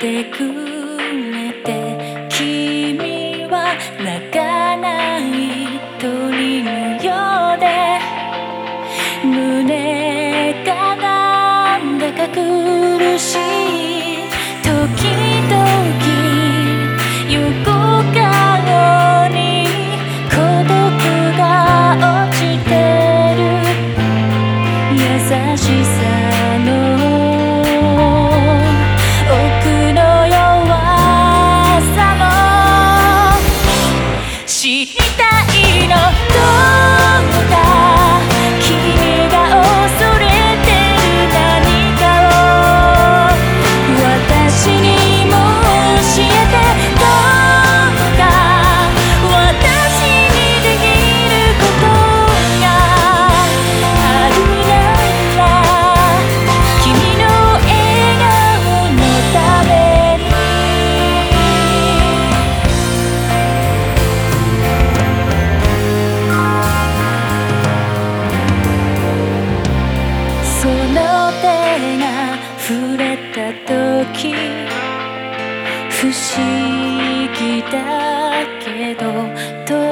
てくれて君は泣かない鳥のようで胸がなんだか苦しい時々横顔に孤独が落ちてる。優しされた時不思議だけど